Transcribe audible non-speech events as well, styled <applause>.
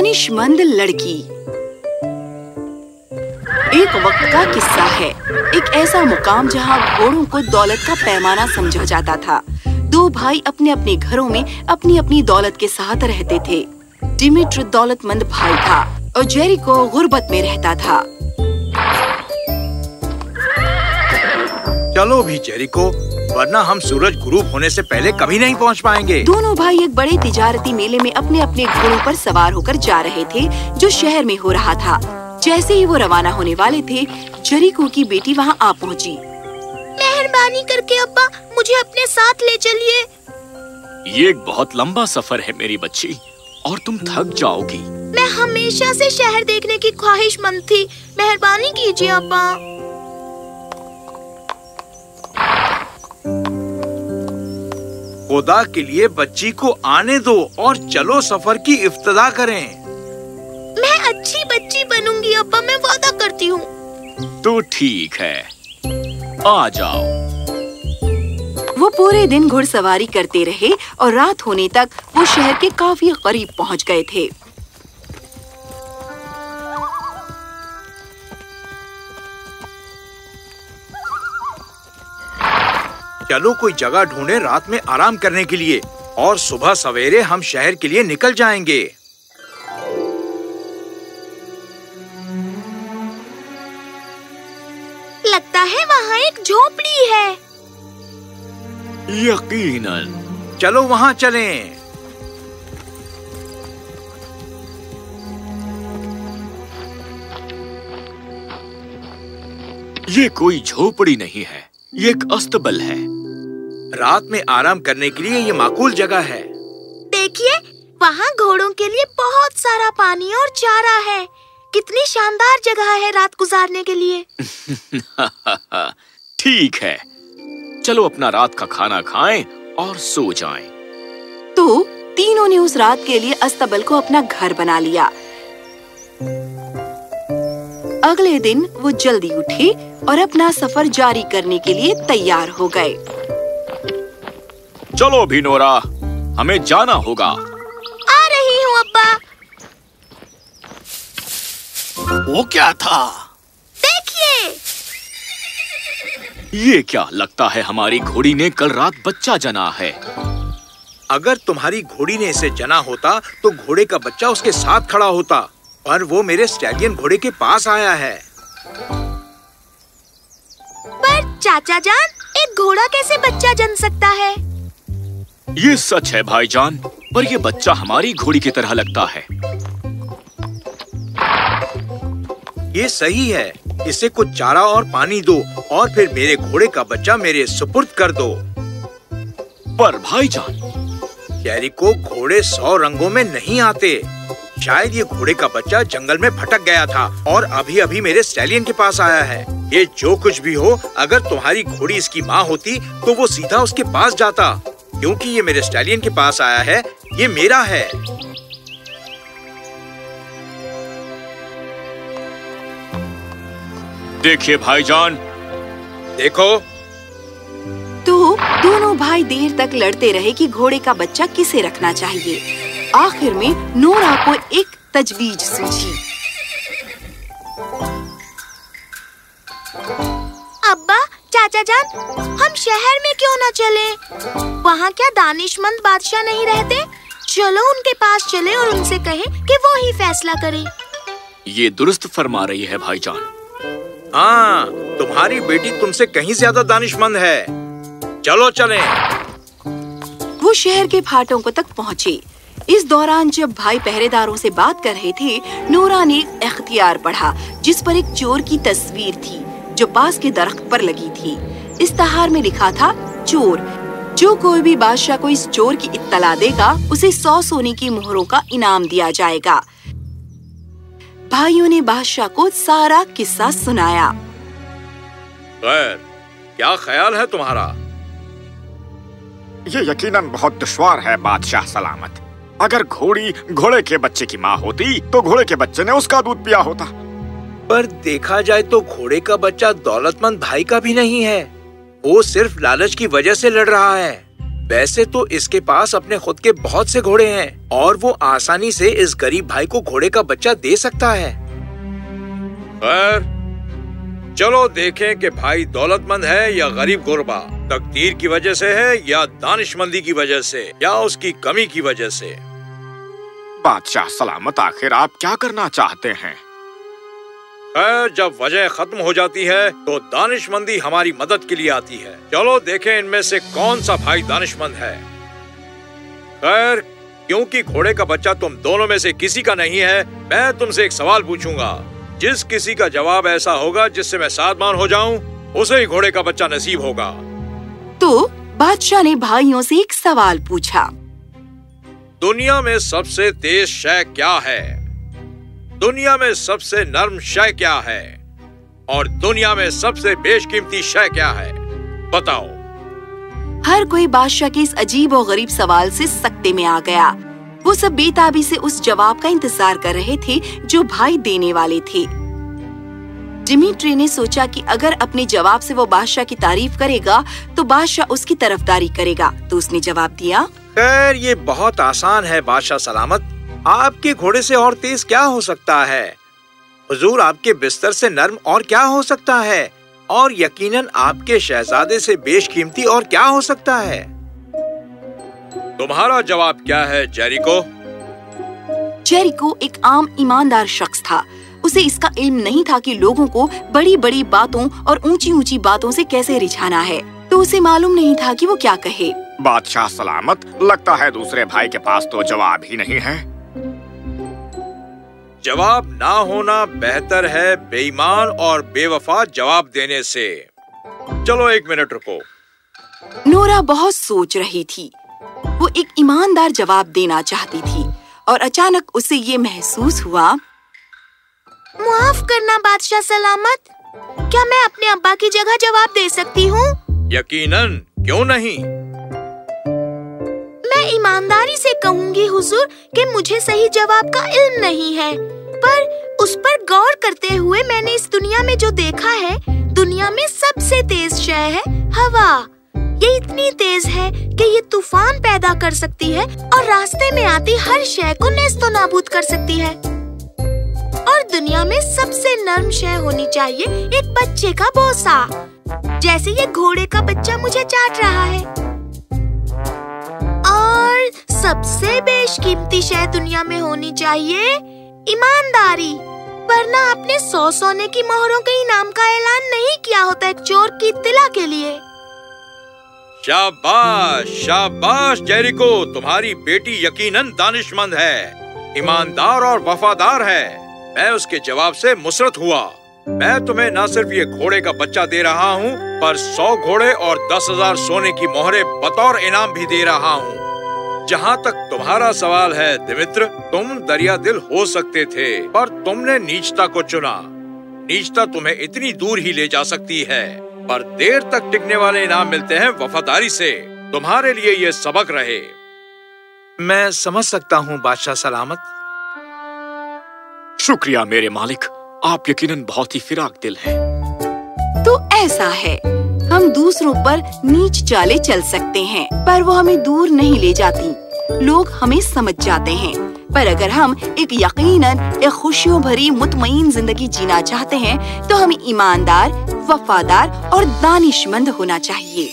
दानिशमंद लड़की। एक वक्त का किस्सा है। एक ऐसा मुकाम जहाँ घोड़ों को दौलत का पैमाना समझा जाता था। दो भाई अपने अपने घरों में अपनी अपनी दौलत के साथ रहते थे। डिमिट्र दौलतमंद भाई था और जेरी को गुर्बत में रहता था। चलो भी जेरिको वरना हम सूरज गुरूब होने से पहले कभी नहीं पहुँच पाएँगे। दोनों भाई एक बड़े तिजारती मेले में अपने अपने घोड़ों पर सवार होकर जा रहे थे जो शहर में हो रहा था। जैसे ही वो रवाना होने वाले थे जरीको की बेटी वहाँ आ पहुँची। मेहरबानी करके अब्बा मुझे अपने साथ ले चलिए। ये एक बहुत लंबा सफ़र है मेरी बच्ची और तुम थक जाओगी। मैं हमेशा से शहर देखने की ख्वाहिशमंद थी। मेहरबानी कीजिए अब्बा। खुदा के लिए बच्ची को आने दो और चलो सफ़र की इफ्तदा करें। मैं अच्छी बच्ची बनूँगी अब्बा मैं वादा करती हूँ। तो ठीक है। आ जाओ। वो पूरे दिन घुड़सवारी करते रहे और रात होने तक वो शहर के काफ़ी करीब पहुँच गए थे। चलो कोई जगह ढूंढे रात में आराम करने के लिए। और सुबह सवेरे हम शहर के लिए निकल जाएँगे। लगता है वहाँ एक झोपड़ी है। यकीनन। चलो वहाँ चलें। ये कोई झोपड़ी नहीं है ये एक अस्तबल है। रात में आराम करने के लिए ये माकूल जगह है। देखिए वहाँ घोड़ों के लिए बहुत सारा पानी और चारा है। कितनी शानदार जगह है रात गुजारने के लिए। <laughs> ठीक है। चलो अपना रात का खाना खाएँ और सो जाएँ। तो तीनों ने उस रात के लिए अस्तबल को अपना घर बना लिया। अगले दिन वो जल्दी उठे और अपना सफ़र जारी करने के लिए तैयार हो गए। चलो भी नोरा हमें जाना होगा। आ रही हूँ अब्बा। वो क्या था? देखिए। ये क्या लगता है हमारी घोड़ी ने कल रात बच्चा जना है? अगर तुम्हारी घोड़ी ने इसे जना होता तो घोड़े का बच्चा उसके साथ खड़ा होता पर वो मेरे स्टैलियन घोड़े के पास आया है। पर चाचा जान एक घोड़ा कैसे बच्चा जन सकता है? ये सच है भाईजान पर ये बच्चा हमारी घोड़ी की तरह लगता है। ये सही है। इसे कुछ चारा और पानी दो और फिर मेरे घोड़े का बच्चा मेरे सुपुर्द कर दो। पर भाईजान। कैरी को घोड़े सौ रंगों में नहीं आते। शायद ये घोड़े का बच्चा जंगल में भटक गया था और अभी अभी मेरे स्टैलियन के पास आया है। ये जो कुछ भी हो अगर तुम्हारी घोड़ी इसकी माँ होती तो वो सीधा उसके पास जाता। क्योंकि ये मेरे स्टैलियन के पास आया है ये मेरा है। देखिए भाईजान। देखो। तो दोनों भाई देर तक लड़ते रहे कि घोड़े का बच्चा किसे रखना चाहिए। आखिर में नोरा को एक तजवीज सूझी। चाचा जान हम शहर में क्यों न चले? वहाँ क्या दानिशमंद बादशाह नहीं रहते? चलो उनके पास चले और उनसे कहे कि वो ही फैसला करे। ये दुरुस्त फरमा रही है भाईजान। हाँ तुम्हारी बेटी तुमसे कहीं ज़्यादा दानिशमंद है। चलो चले। वो शहर के फाटकों तक पहुँचे। इस दौरान जब भाई पहरेदारों से बात कर रहे थे नोरा ने एक इख्तियार पढ़ा जिस पर एक चोर की तस्वीर थी। जो पास के दरख्त पर लगी थी। इस्ताहार में लिखा था चोर। जो कोई भी बादशाह को इस चोर की इत्तला देगा उसे सौ सोने की मोहरों का इनाम दिया जाएगा। भाइयों ने बादशाह को सारा किस्सा सुनाया। खैर क्या ख्याल है तुम्हारा? ये यकीनन बहुत दुश्वार है बादशाह सलामत। अगर घोड़ी घोड़े के बच्चे की माँ होती तो घोड़े के बच्चे ने उसका दूध पिया होता। पर देखा जाए तो घोड़े का बच्चा दौलतमंद भाई का भी नहीं है। वो सिर्फ़ लालच की वजह से लड़ रहा है। वैसे तो इसके पास अपने खुद के बहुत से घोड़े हैं और वो आसानी से इस गरीब भाई को घोड़े का बच्चा दे सकता है। खैर, चलो देखें कि भाई दौलतमंद है या गरीब गुरबा। तकदीर की वजह से है या दानिशमंदी की वजह से या उसकी कमी की वजह से? बादशाह सलामत आखिर आप क्या करना चाहते हैं? जब वजह खत्म हो जाती है तो दानिशमंदी हमारी मदद के लिए आती है। चलो देखें इनमें से कौन सा भाई दानिशमंद है। खैर क्योंकि घोड़े का बच्चा तुम दोनों में से किसी का नहीं है मैं तुमसे एक सवाल पूछूँगा। जिस किसी का जवाब ऐसा होगा जिससे मैं साधमान हो जाऊँ उसे ही घोड़े का बच्चा नसीब होगा। तो बादशाह ने भाइयों से एक सवाल पूछा। दुनिया में सबसे तेज शय क्या है? दुनिया में सबसे नर्म शय क्या है? और दुनिया में सबसे बेशकीमती शय क्या है? बताओ। हर कोई बादशाह के इस अजीब और गरीब सवाल से सकते में आ गया। वो सब बेताबी से उस जवाब का इंतज़ार कर रहे थे जो भाई देने वाले थे। डिमिट्री ने सोचा कि अगर अपने जवाब से वो बादशाह की तारीफ़ करेगा तो बादशाह उसकी तरफदारी करेगा। तो उसने जवाब दिया खैर ये बहुत आसान है बादशाह सलामत। आपके घोड़े से और तेज क्या हो सकता है? हुजूर आपके बिस्तर से नर्म और क्या हो सकता है? और यकीनन आपके शहजादे से बेशकीमती और क्या हो सकता है? तुम्हारा जवाब क्या है जेरिको? जेरिको एक आम ईमानदार शख्स था। उसे इसका इल्म नहीं था कि लोगों को बड़ी बड़ी बातों और ऊँची ऊँची बातों से कैसे रिझाना है। तो उसे मालूम नहीं था कि वो क्या कहे। बादशाह सलामत लगता है दूसरे भाई के पास तो जवाब ही नहीं है। जवाब ना होना बेहतर है बेईमान और बेवफा जवाब देने से। चलो एक मिनट रुको। नोरा बहुत सोच रही थी। वो एक ईमानदार जवाब देना चाहती थी और अचानक उसे ये महसूस हुआ माफ़ करना बादशाह सलामत। क्या मैं अपने अब्बा की जगह जवाब दे सकती हूँ? यकीनन क्यों नहीं? मैं ईमानदारी से कहूँगी, हुजूर, कि मुझे सही जवाब का इल्म नहीं है। पर उस पर गौर करते हुए मैंने इस दुनिया में जो देखा है, दुनिया में सबसे तेज शय है हवा। ये इतनी तेज है कि ये तूफ़ान पैदा कर सकती है और रास्ते में आती हर शय को नेस्तो नाबूद कर सकती है। और दुनिया में सबसे नर्म शय होनी चाहिए एक बच्चे का बोसा। जैसे ये घोड़े का बच्चा मुझे चाट रहा है। और सबसे बेशकीमती शय दुनिया में होनी चाहिए ईमानदारी, वरना आपने सौ सोने की मोहरों के इनाम का ऐलान नहीं किया होता एक चोर की इत्तला के लिए। शाबाश शाबाश, जेरिको, तुम्हारी बेटी यकीनन दानिशमंद है, ईमानदार और वफादार है। मैं उसके जवाब से मुसरत हुआ। मैं तुम्हें न सिर्फ़ ये घोड़े का बच्चा दे रहा हूँ, पर सौ घोड़े और दस हज़ार सोने की मोहरे बतौर इनाम भी दे रहा हूँ। जहाँ तक तुम्हारा सवाल है दिमित्र तुम दरिया दिल हो सकते थे पर तुमने नीचता को चुना। नीचता तुम्हें इतनी दूर ही ले जा सकती है पर देर तक टिकने वाले इनाम मिलते हैं वफादारी से। तुम्हारे लिए ये सबक रहे। मैं समझ सकता हूँ बादशाह सलामत। शुक्रिया मेरे मालिक आप यकीनन बहुत ही फिराक दिल हैं। तो ऐसा है हम दूसरों पर नीच चाले चल सकते हैं, पर वो हमें दूर नहीं ले जाती। लोग हमें समझ जाते हैं, पर अगर हम एक यकीनन, एक खुशियों भरी, मुतमईन ज़िंदगी जीना चाहते हैं तो हमें ईमानदार, वफादार और दानिशमंद होना चाहिए।